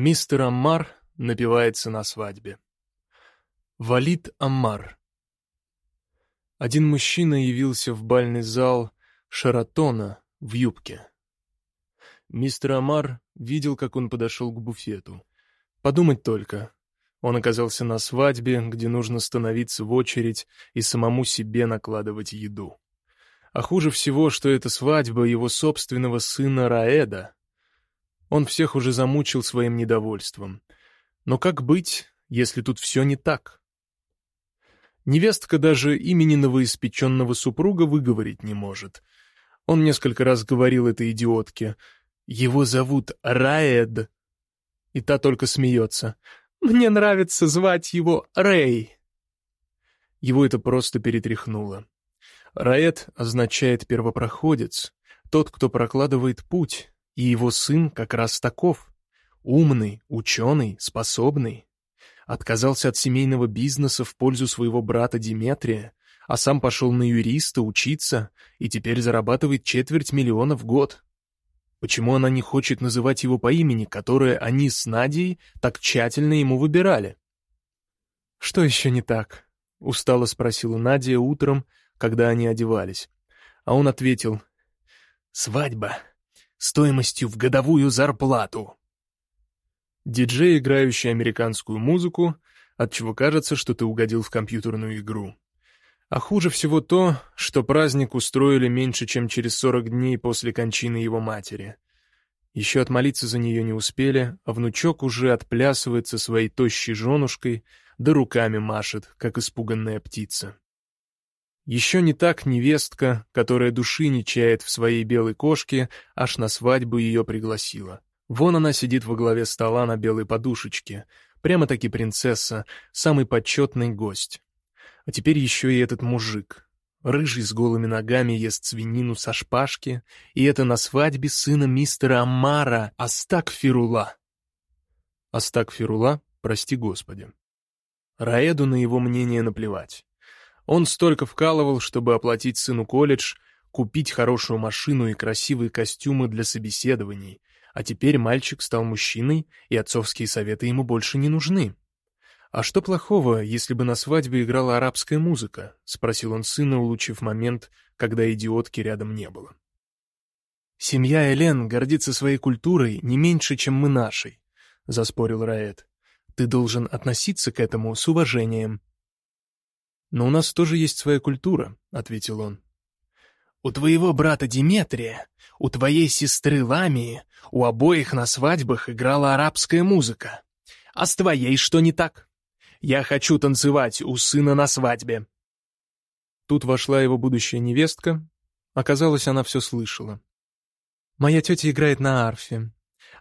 Мистер Аммар напивается на свадьбе. Валид Аммар. Один мужчина явился в бальный зал Шаратона в юбке. Мистер Амар видел, как он подошел к буфету. Подумать только. Он оказался на свадьбе, где нужно становиться в очередь и самому себе накладывать еду. А хуже всего, что это свадьба его собственного сына Раэда, он всех уже замучил своим недовольством. Но как быть, если тут все не так? Невестка даже имени новоиспеченного супруга выговорить не может. Он несколько раз говорил этой идиотке. «Его зовут Раэд». И та только смеется. «Мне нравится звать его Рэй». Его это просто перетряхнуло. Раэд означает «первопроходец», тот, кто прокладывает путь, и его сын как раз таков. Умный, ученый, способный. Отказался от семейного бизнеса в пользу своего брата Диметрия, а сам пошел на юриста учиться и теперь зарабатывает четверть миллиона в год. Почему она не хочет называть его по имени, которое они с Надей так тщательно ему выбирали? «Что еще не так?» — устало спросила Надя утром, когда они одевались. А он ответил, «Свадьба стоимостью в годовую зарплату. Диджей, играющий американскую музыку, отчего кажется, что ты угодил в компьютерную игру. А хуже всего то, что праздник устроили меньше, чем через 40 дней после кончины его матери. Еще отмолиться за нее не успели, а внучок уже отплясывается своей тощей женушкой, да руками машет, как испуганная птица. Еще не так невестка, которая души не чает в своей белой кошке, аж на свадьбу ее пригласила. Вон она сидит во главе стола на белой подушечке. Прямо-таки принцесса, самый почетный гость. А теперь еще и этот мужик. Рыжий с голыми ногами ест свинину со шпажки, и это на свадьбе сына мистера Амара, Астак Фирула. Прости господи. Раэду на его мнение наплевать. Он столько вкалывал, чтобы оплатить сыну колледж, купить хорошую машину и красивые костюмы для собеседований, а теперь мальчик стал мужчиной, и отцовские советы ему больше не нужны. «А что плохого, если бы на свадьбе играла арабская музыка?» — спросил он сына, улучив момент, когда идиотки рядом не было. «Семья Элен гордится своей культурой не меньше, чем мы нашей», — заспорил Раэт. «Ты должен относиться к этому с уважением». «Но у нас тоже есть своя культура», — ответил он. «У твоего брата Диметрия, у твоей сестры Ламии, у обоих на свадьбах играла арабская музыка. А с твоей что не так? Я хочу танцевать у сына на свадьбе». Тут вошла его будущая невестка. Оказалось, она все слышала. «Моя тетя играет на арфе.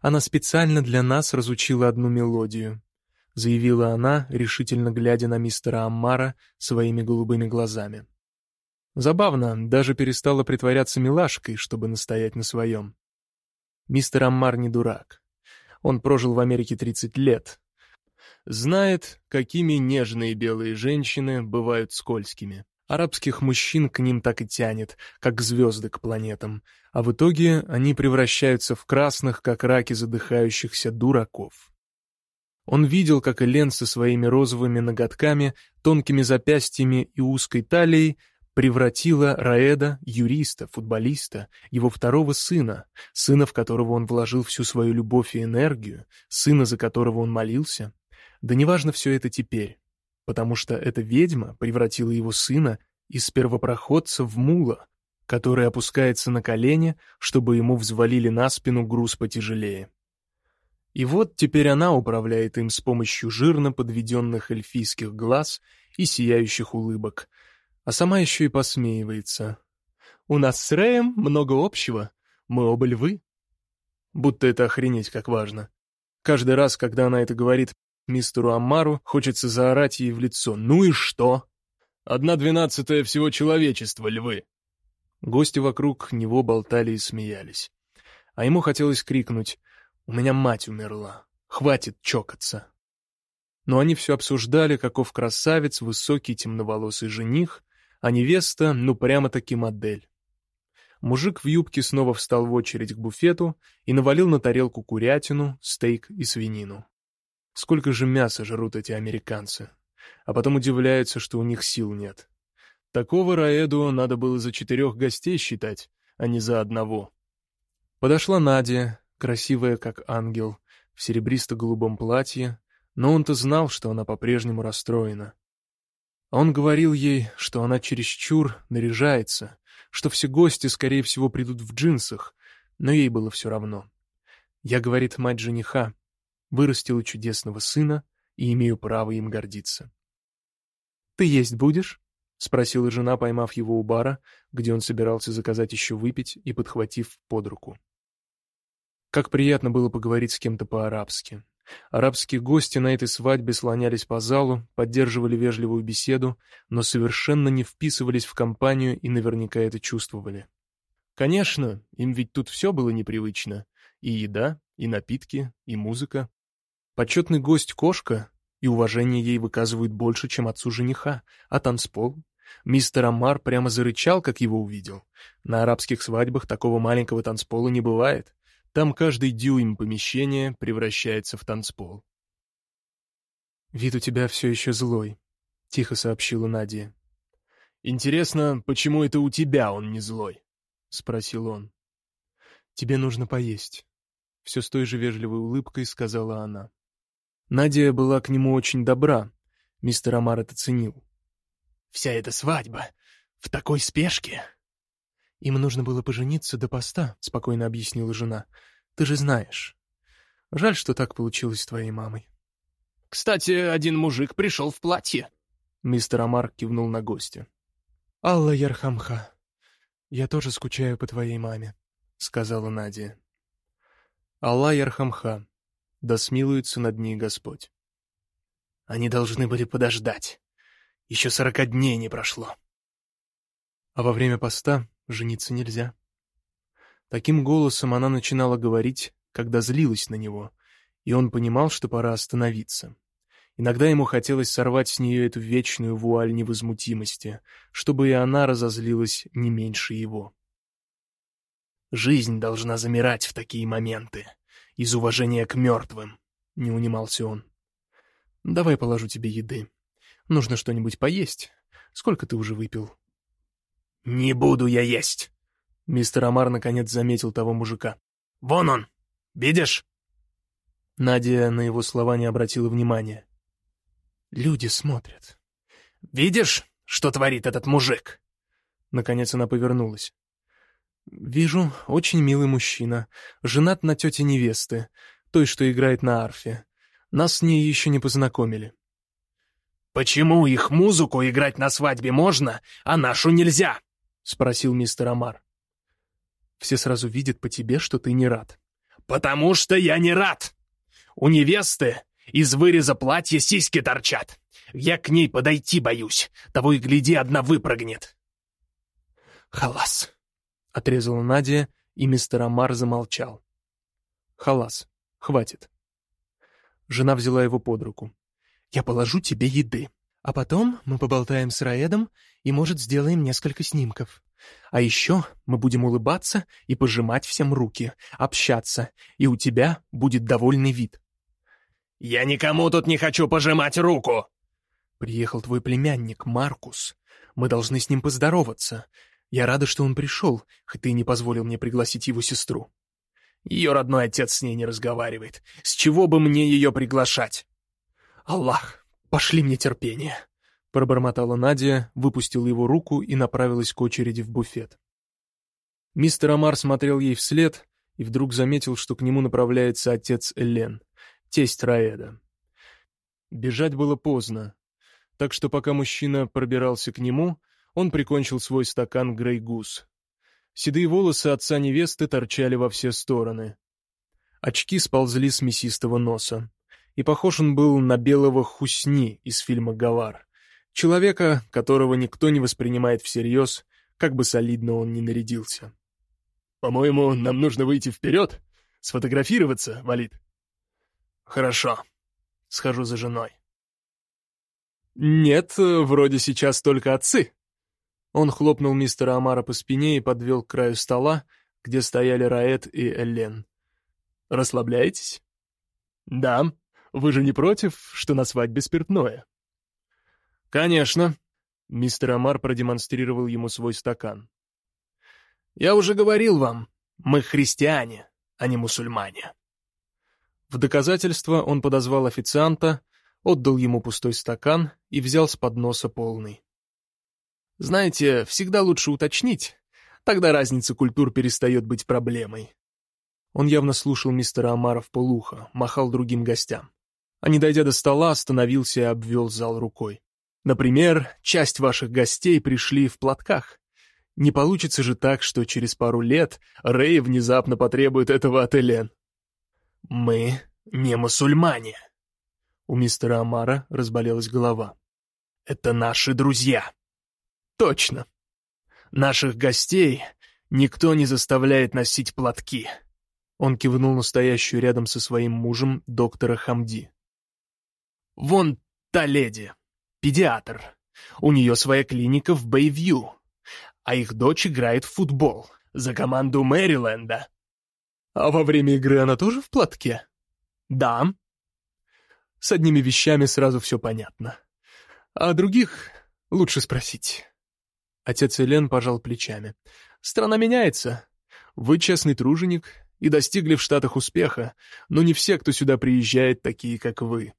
Она специально для нас разучила одну мелодию заявила она, решительно глядя на мистера Аммара своими голубыми глазами. Забавно, даже перестала притворяться милашкой, чтобы настоять на своем. Мистер Аммар не дурак. Он прожил в Америке 30 лет. Знает, какими нежные белые женщины бывают скользкими. Арабских мужчин к ним так и тянет, как звезды к планетам, а в итоге они превращаются в красных, как раки задыхающихся дураков. Он видел, как Элен со своими розовыми ноготками, тонкими запястьями и узкой талией превратила Раэда, юриста, футболиста, его второго сына, сына, в которого он вложил всю свою любовь и энергию, сына, за которого он молился. Да неважно все это теперь, потому что эта ведьма превратила его сына из первопроходца в мула, который опускается на колени, чтобы ему взвалили на спину груз потяжелее. И вот теперь она управляет им с помощью жирно подведенных эльфийских глаз и сияющих улыбок, а сама еще и посмеивается. «У нас с Рэем много общего, мы оба львы». Будто это охренеть как важно. Каждый раз, когда она это говорит мистеру Аммару, хочется заорать ей в лицо «Ну и что?» «Одна двенадцатая всего человечества, львы!» Гости вокруг него болтали и смеялись. А ему хотелось крикнуть у меня мать умерла. Хватит чокаться. Но они все обсуждали, каков красавец, высокий темноволосый жених, а невеста, ну прямо-таки модель. Мужик в юбке снова встал в очередь к буфету и навалил на тарелку курятину, стейк и свинину. Сколько же мяса жрут эти американцы? А потом удивляются, что у них сил нет. Такого Раэду надо было за четырех гостей считать, а не за одного. Подошла Надя, красивая как ангел, в серебристо-голубом платье, но он-то знал, что она по-прежнему расстроена. Он говорил ей, что она чересчур наряжается, что все гости, скорее всего, придут в джинсах, но ей было все равно. Я, говорит мать жениха, вырастила чудесного сына и имею право им гордиться. «Ты есть будешь?» — спросила жена, поймав его у бара, где он собирался заказать еще выпить и подхватив под руку. Как приятно было поговорить с кем-то по-арабски. Арабские гости на этой свадьбе слонялись по залу, поддерживали вежливую беседу, но совершенно не вписывались в компанию и наверняка это чувствовали. Конечно, им ведь тут все было непривычно. И еда, и напитки, и музыка. Почетный гость кошка, и уважение ей выказывают больше, чем отцу жениха, а танцпол. Мистер Амар прямо зарычал, как его увидел. На арабских свадьбах такого маленького танцпола не бывает. Там каждый дюйм помещения превращается в танцпол. «Вид у тебя все еще злой», — тихо сообщила Надя. «Интересно, почему это у тебя он не злой?» — спросил он. «Тебе нужно поесть», — все с той же вежливой улыбкой сказала она. Надя была к нему очень добра, мистер Амар это ценил. «Вся эта свадьба в такой спешке!» «Им нужно было пожениться до поста», — спокойно объяснила жена. «Ты же знаешь. Жаль, что так получилось с твоей мамой». «Кстати, один мужик пришел в платье». Мистер Амар кивнул на гостя. «Алла Ярхамха, я тоже скучаю по твоей маме», — сказала Надя. «Алла Ярхамха, да смилуется над ней Господь». «Они должны были подождать. Еще сорока дней не прошло». А во время поста жениться нельзя. Таким голосом она начинала говорить, когда злилась на него, и он понимал, что пора остановиться. Иногда ему хотелось сорвать с нее эту вечную вуаль невозмутимости, чтобы и она разозлилась не меньше его. «Жизнь должна замирать в такие моменты, из уважения к мертвым», — не унимался он. «Давай положу тебе еды. Нужно что-нибудь поесть. Сколько ты уже выпил?» «Не буду я есть!» Мистер Амар наконец заметил того мужика. «Вон он! Видишь?» Надя на его слова не обратила внимания. «Люди смотрят». «Видишь, что творит этот мужик?» Наконец она повернулась. «Вижу, очень милый мужчина. Женат на тете невесты, той, что играет на арфе. Нас с ней еще не познакомили». «Почему их музыку играть на свадьбе можно, а нашу нельзя?» — спросил мистер Амар. «Все сразу видят по тебе, что ты не рад». «Потому что я не рад! У невесты из выреза платья сиськи торчат. Я к ней подойти боюсь, того и гляди, одна выпрыгнет». «Халас!» — отрезала Надя, и мистер Амар замолчал. «Халас, хватит». Жена взяла его под руку. «Я положу тебе еды. А потом мы поболтаем с Раэдом и, может, сделаем несколько снимков. А еще мы будем улыбаться и пожимать всем руки, общаться, и у тебя будет довольный вид. «Я никому тут не хочу пожимать руку!» «Приехал твой племянник, Маркус. Мы должны с ним поздороваться. Я рада, что он пришел, хоть ты и не позволил мне пригласить его сестру». Ее родной отец с ней не разговаривает. С чего бы мне ее приглашать? Аллах, «Пошли мне терпение», — пробормотала Надя, выпустила его руку и направилась к очереди в буфет. Мистер Амар смотрел ей вслед и вдруг заметил, что к нему направляется отец Элен, тесть Раэда. Бежать было поздно, так что пока мужчина пробирался к нему, он прикончил свой стакан Грейгус. Седые волосы отца невесты торчали во все стороны. Очки сползли с мясистого носа и похож он был на белого Хусни из фильма «Гавар». Человека, которого никто не воспринимает всерьез, как бы солидно он ни нарядился. «По-моему, нам нужно выйти вперед, сфотографироваться, Валид». «Хорошо. Схожу за женой». «Нет, вроде сейчас только отцы». Он хлопнул мистера Амара по спине и подвел к краю стола, где стояли Раэт и Эллен. «Расслабляетесь?» «Да. Вы же не против, что на свадьбе спиртное?» «Конечно», — мистер Амар продемонстрировал ему свой стакан. «Я уже говорил вам, мы христиане, а не мусульмане». В доказательство он подозвал официанта, отдал ему пустой стакан и взял с подноса полный. «Знаете, всегда лучше уточнить, тогда разница культур перестает быть проблемой». Он явно слушал мистера Амара в полухо, махал другим гостям. А не дойдя до стола, остановился и обвел зал рукой. Например, часть ваших гостей пришли в платках. Не получится же так, что через пару лет Рэй внезапно потребует этого от Элен. Мы не мусульмане. У мистера Амара разболелась голова. Это наши друзья. Точно. Наших гостей никто не заставляет носить платки. Он кивнул настоящую рядом со своим мужем, доктора Хамди. Вон та леди, педиатр. У нее своя клиника в Бэйвью, а их дочь играет в футбол за команду Мэриленда. А во время игры она тоже в платке? Да. С одними вещами сразу все понятно. А других лучше спросить. Отец Элен пожал плечами. Страна меняется. Вы честный труженик и достигли в Штатах успеха, но не все, кто сюда приезжает, такие, как вы.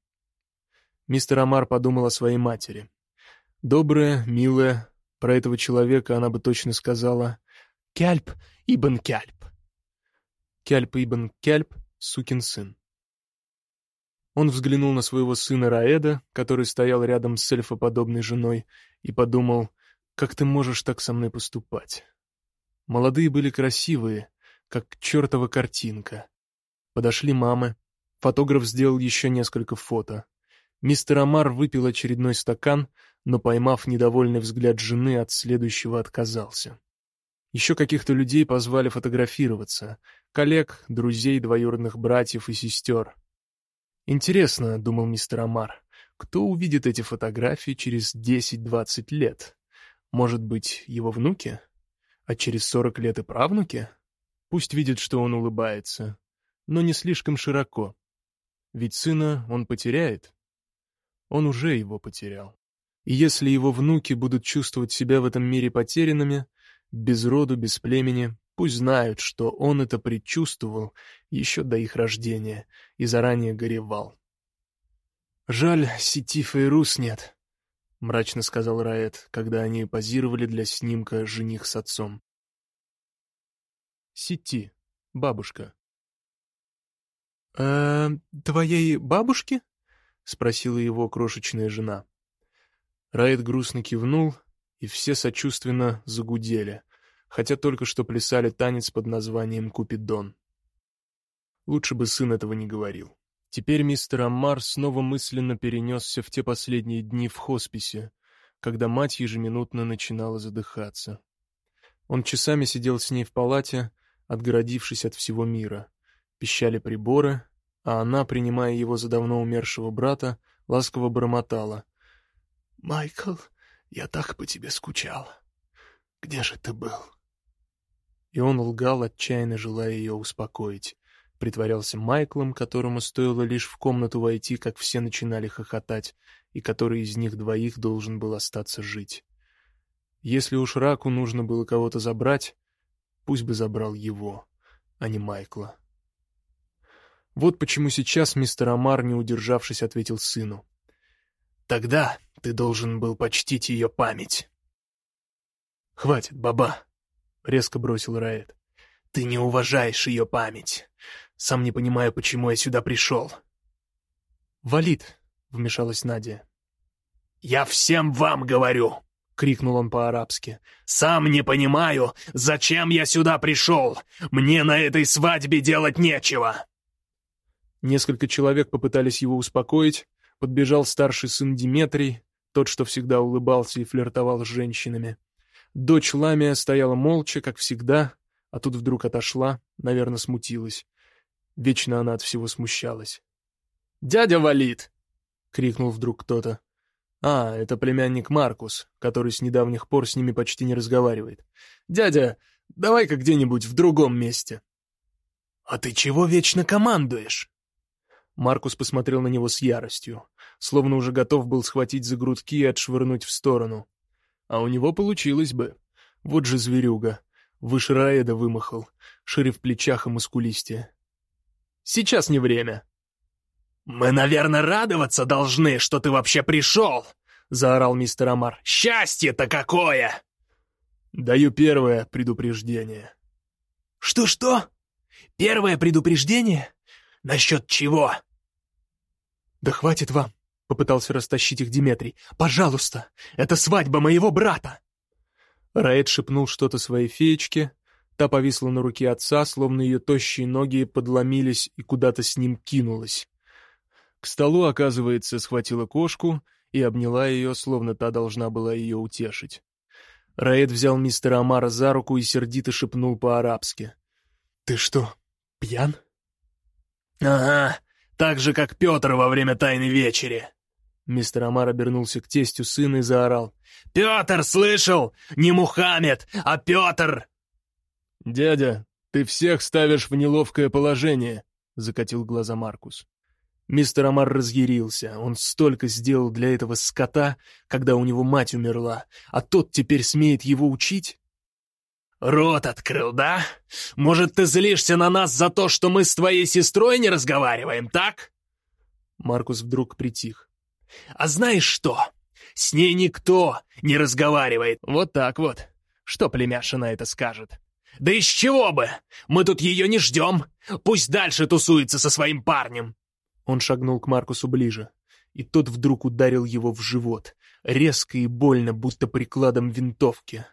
Мистер Амар подумал о своей матери. Добрая, милая, про этого человека она бы точно сказала «Кяльп Ибн Кяльп». Кяльп Ибн Кяльп — сукин сын. Он взглянул на своего сына Раэда, который стоял рядом с эльфоподобной женой, и подумал, как ты можешь так со мной поступать? Молодые были красивые, как чертова картинка. Подошли мамы. Фотограф сделал еще несколько фото. Мистер Амар выпил очередной стакан, но, поймав недовольный взгляд жены, от следующего отказался. Еще каких-то людей позвали фотографироваться. Коллег, друзей, двоюродных братьев и сестер. «Интересно», — думал мистер Амар, — «кто увидит эти фотографии через 10-20 лет? Может быть, его внуки? А через 40 лет и правнуки?» Пусть видит, что он улыбается, но не слишком широко. Ведь сына он потеряет. Он уже его потерял. И если его внуки будут чувствовать себя в этом мире потерянными, без роду, без племени, пусть знают, что он это предчувствовал еще до их рождения и заранее горевал. «Жаль, сети Фейрус нет», — мрачно сказал Раэт, когда они позировали для снимка «Жених с отцом». Сети, бабушка. «Э, твоей бабушки?» — спросила его крошечная жена. Райт грустно кивнул, и все сочувственно загудели, хотя только что плясали танец под названием «Купидон». Лучше бы сын этого не говорил. Теперь мистер Аммар снова мысленно перенесся в те последние дни в хосписе, когда мать ежеминутно начинала задыхаться. Он часами сидел с ней в палате, отгородившись от всего мира. Пищали приборы, а она, принимая его за давно умершего брата, ласково бормотала. «Майкл, я так по тебе скучал. Где же ты был?» И он лгал, отчаянно желая ее успокоить. Притворялся Майклом, которому стоило лишь в комнату войти, как все начинали хохотать, и который из них двоих должен был остаться жить. Если уж Раку нужно было кого-то забрать, Пусть бы забрал его, а не Майкла. Вот почему сейчас мистер Амар, не удержавшись, ответил сыну. «Тогда ты должен был почтить ее память». «Хватит, баба», — резко бросил Раэт. «Ты не уважаешь ее память. Сам не понимаю, почему я сюда пришел». «Валид», — вмешалась Надя. «Я всем вам говорю, крикнул он по-арабски. «Сам не понимаю, зачем я сюда пришел! Мне на этой свадьбе делать нечего!» Несколько человек попытались его успокоить. Подбежал старший сын Диметрий, тот, что всегда улыбался и флиртовал с женщинами. Дочь Ламия стояла молча, как всегда, а тут вдруг отошла, наверное, смутилась. Вечно она от всего смущалась. «Дядя Валид!» — крикнул вдруг кто-то. А, это племянник Маркус, который с недавних пор с ними почти не разговаривает. Дядя, давай-ка где-нибудь в другом месте. А ты чего вечно командуешь? Маркус посмотрел на него с яростью, словно уже готов был схватить за грудки и отшвырнуть в сторону. А у него получилось бы. Вот же зверюга. Выше Раэда вымахал, шире в плечах и мускулистее. Сейчас не время. «Мы, наверное, радоваться должны, что ты вообще пришел!» — заорал мистер Амар. «Счастье-то какое!» «Даю первое предупреждение». «Что-что? Первое предупреждение? Насчет чего?» «Да хватит вам!» — попытался растащить их Диметрий. «Пожалуйста! Это свадьба моего брата!» Раэт шепнул что-то своей феечке. Та повисла на руке отца, словно ее тощие ноги подломились и куда-то с ним кинулась. К столу, оказывается, схватила кошку и обняла ее, словно та должна была ее утешить. Раэт взял мистера Амара за руку и сердито шепнул по-арабски. «Ты что, пьян?» «Ага, так же, как Петр во время Тайной Вечери!» Мистер Амар обернулся к тестю сына и заорал. «Петр, слышал? Не Мухаммед, а Петр!» «Дядя, ты всех ставишь в неловкое положение», — закатил глаза Маркус. Мистер Амар разъярился. Он столько сделал для этого скота, когда у него мать умерла, а тот теперь смеет его учить? «Рот открыл, да? Может, ты злишься на нас за то, что мы с твоей сестрой не разговариваем, так?» Маркус вдруг притих. «А знаешь что? С ней никто не разговаривает. Вот так вот. Что племяша на это скажет?» «Да из чего бы? Мы тут ее не ждем. Пусть дальше тусуется со своим парнем. Он шагнул к Маркусу ближе, и тот вдруг ударил его в живот, резко и больно, будто прикладом винтовки.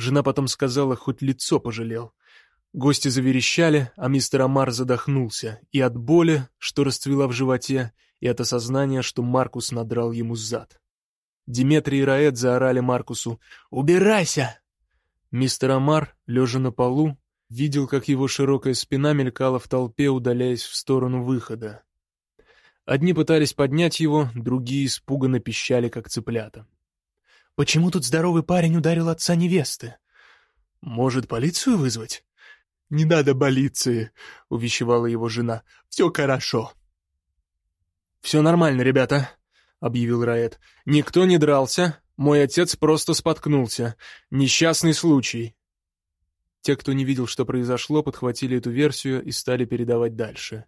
Жена потом сказала, хоть лицо пожалел. Гости заверещали, а мистер Амар задохнулся и от боли, что расцвела в животе, и от осознания, что Маркус надрал ему зад. Диметрий и Раэт заорали Маркусу «Убирайся!». Мистер Амар, лежа на полу, видел, как его широкая спина мелькала в толпе, удаляясь в сторону выхода. Одни пытались поднять его, другие испуганно пищали, как цыплята. «Почему тут здоровый парень ударил отца невесты? Может, полицию вызвать?» «Не надо полиции», — увещевала его жена. «Все хорошо». «Все нормально, ребята», — объявил Раэт. «Никто не дрался. Мой отец просто споткнулся. Несчастный случай». Те, кто не видел, что произошло, подхватили эту версию и стали передавать дальше.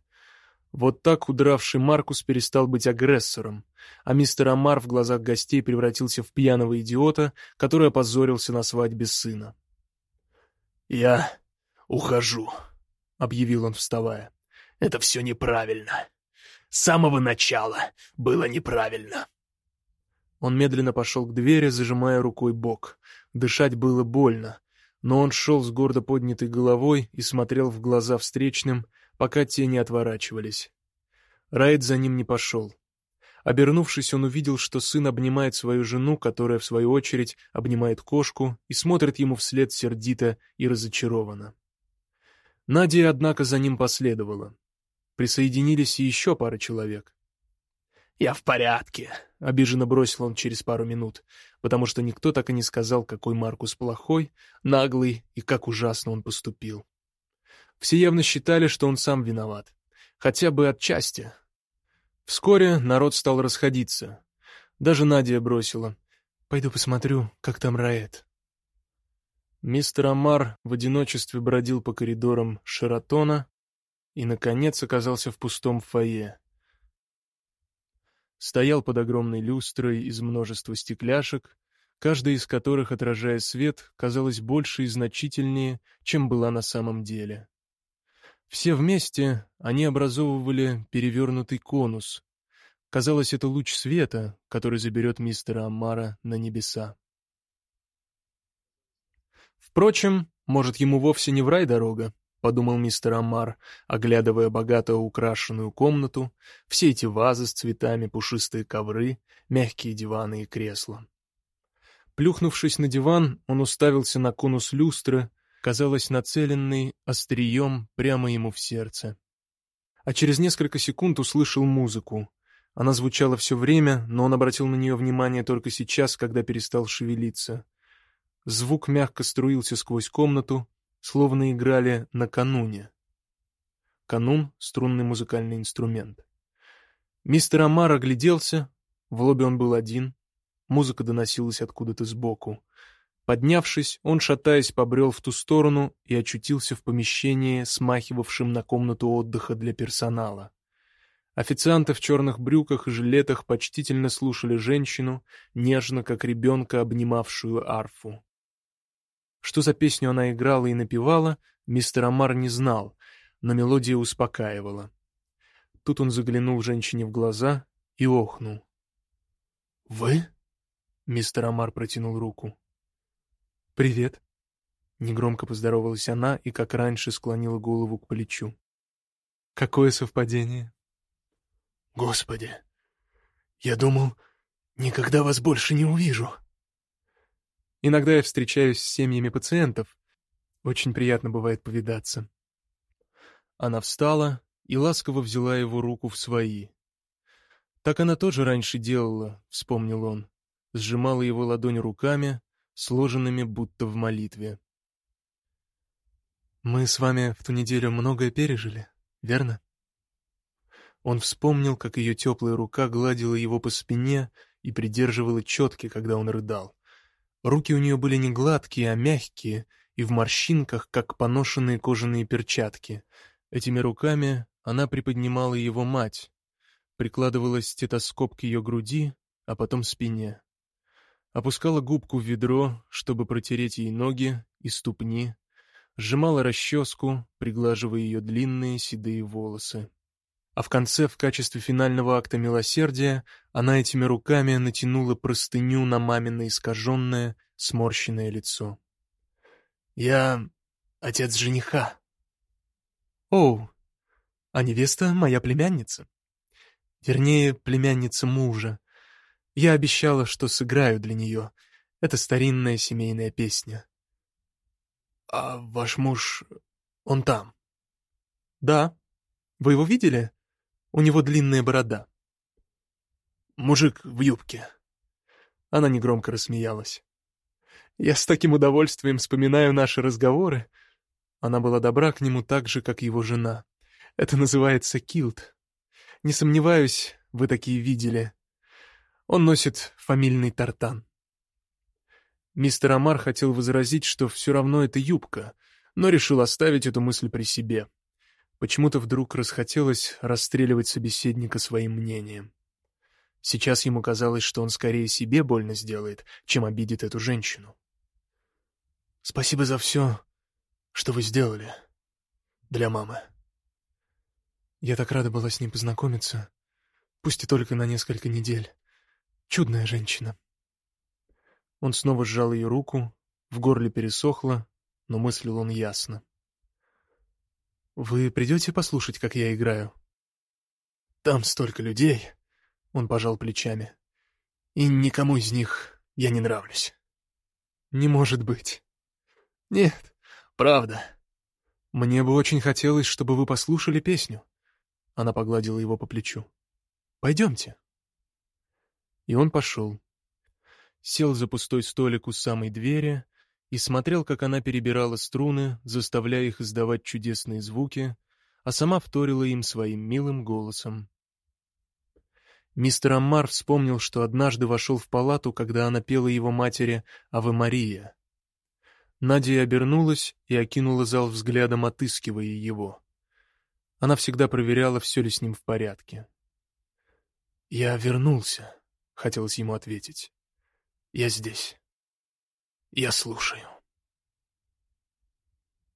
Вот так удравший Маркус перестал быть агрессором, а мистер Амар в глазах гостей превратился в пьяного идиота, который опозорился на свадьбе сына. «Я ухожу», — объявил он, вставая. «Это все неправильно. С самого начала было неправильно». Он медленно пошел к двери, зажимая рукой бок. Дышать было больно, но он шел с гордо поднятой головой и смотрел в глаза встречным, пока те не отворачивались. Райд за ним не пошел. Обернувшись, он увидел, что сын обнимает свою жену, которая, в свою очередь, обнимает кошку и смотрит ему вслед сердито и разочарованно. Надя, однако, за ним последовала. Присоединились и еще пара человек. «Я в порядке», — обиженно бросил он через пару минут, потому что никто так и не сказал, какой Маркус плохой, наглый и как ужасно он поступил. Все явно считали, что он сам виноват. Хотя бы отчасти. Вскоре народ стал расходиться. Даже Надя бросила. «Пойду посмотрю, как там Раэт». Мистер Амар в одиночестве бродил по коридорам Шератона и, наконец, оказался в пустом фойе. Стоял под огромной люстрой из множества стекляшек, каждая из которых, отражая свет, казалась больше и значительнее, чем была на самом деле. Все вместе они образовывали перевернутый конус. Казалось, это луч света, который заберет мистера Амара на небеса. Впрочем, может, ему вовсе не в рай дорога, — подумал мистер Амар, оглядывая богато украшенную комнату, все эти вазы с цветами, пушистые ковры, мягкие диваны и кресла. Плюхнувшись на диван, он уставился на конус люстры, казалось нацеленной острием прямо ему в сердце. А через несколько секунд услышал музыку. Она звучала все время, но он обратил на нее внимание только сейчас, когда перестал шевелиться. Звук мягко струился сквозь комнату, словно играли накануне. Канун — струнный музыкальный инструмент. Мистер Амар огляделся, в лобби он был один, музыка доносилась откуда-то сбоку. Поднявшись, он, шатаясь, побрел в ту сторону и очутился в помещении, смахивавшем на комнату отдыха для персонала. Официанты в черных брюках и жилетах почтительно слушали женщину, нежно, как ребенка, обнимавшую арфу. Что за песню она играла и напевала, мистер Амар не знал, но мелодия успокаивала. Тут он заглянул женщине в глаза и охнул. «Вы?» — мистер Амар протянул руку. «Привет». Негромко поздоровалась она и, как раньше, склонила голову к плечу. «Какое совпадение?» «Господи, я думал, никогда вас больше не увижу». «Иногда я встречаюсь с семьями пациентов. Очень приятно бывает повидаться». Она встала и ласково взяла его руку в свои. Так она тоже раньше делала, вспомнил он. Сжимала его ладонь руками, сложенными будто в молитве. «Мы с вами в ту неделю многое пережили, верно?» Он вспомнил, как ее теплая рука гладила его по спине и придерживала четки, когда он рыдал. Руки у нее были не гладкие, а мягкие, и в морщинках, как поношенные кожаные перчатки. Этими руками она приподнимала его мать, прикладывала стетоскоп к ее груди, а потом спине опускала губку в ведро, чтобы протереть ей ноги и ступни, сжимала расческу, приглаживая ее длинные седые волосы. А в конце, в качестве финального акта милосердия, она этими руками натянула простыню на мамино искаженное, сморщенное лицо. «Я отец жениха». «Оу, а невеста моя племянница. Вернее, племянница мужа, я обещала, что сыграю для нее. Это старинная семейная песня. А ваш муж... он там? Да. Вы его видели? У него длинная борода. Мужик в юбке. Она негромко рассмеялась. Я с таким удовольствием вспоминаю наши разговоры. Она была добра к нему так же, как его жена. Это называется килт. Не сомневаюсь, вы такие видели. Он носит фамильный тартан. Мистер Амар хотел возразить, что все равно это юбка, но решил оставить эту мысль при себе. Почему-то вдруг расхотелось расстреливать собеседника своим мнением. Сейчас ему казалось, что он скорее себе больно сделает, чем обидит эту женщину. «Спасибо за все, что вы сделали для мамы». Я так рада была с ней познакомиться, пусть и только на несколько недель. Чудная женщина. Он снова сжал ее руку, в горле пересохло, но мыслил он ясно. «Вы придете послушать, как я играю?» «Там столько людей», — он пожал плечами, — «и никому из них я не нравлюсь». «Не может быть». «Нет, правда». «Мне бы очень хотелось, чтобы вы послушали песню». Она погладила его по плечу. «Пойдемте». И он пошел. Сел за пустой столик у самой двери и смотрел, как она перебирала струны, заставляя их издавать чудесные звуки, а сама вторила им своим милым голосом. Мистер Аммар вспомнил, что однажды вошел в палату, когда она пела его матери «Аве Мария». Надя обернулась и окинула зал взглядом, отыскивая его. Она всегда проверяла, все ли с ним в порядке. «Я вернулся», — хотелось ему ответить. «Я здесь. Я слушаю».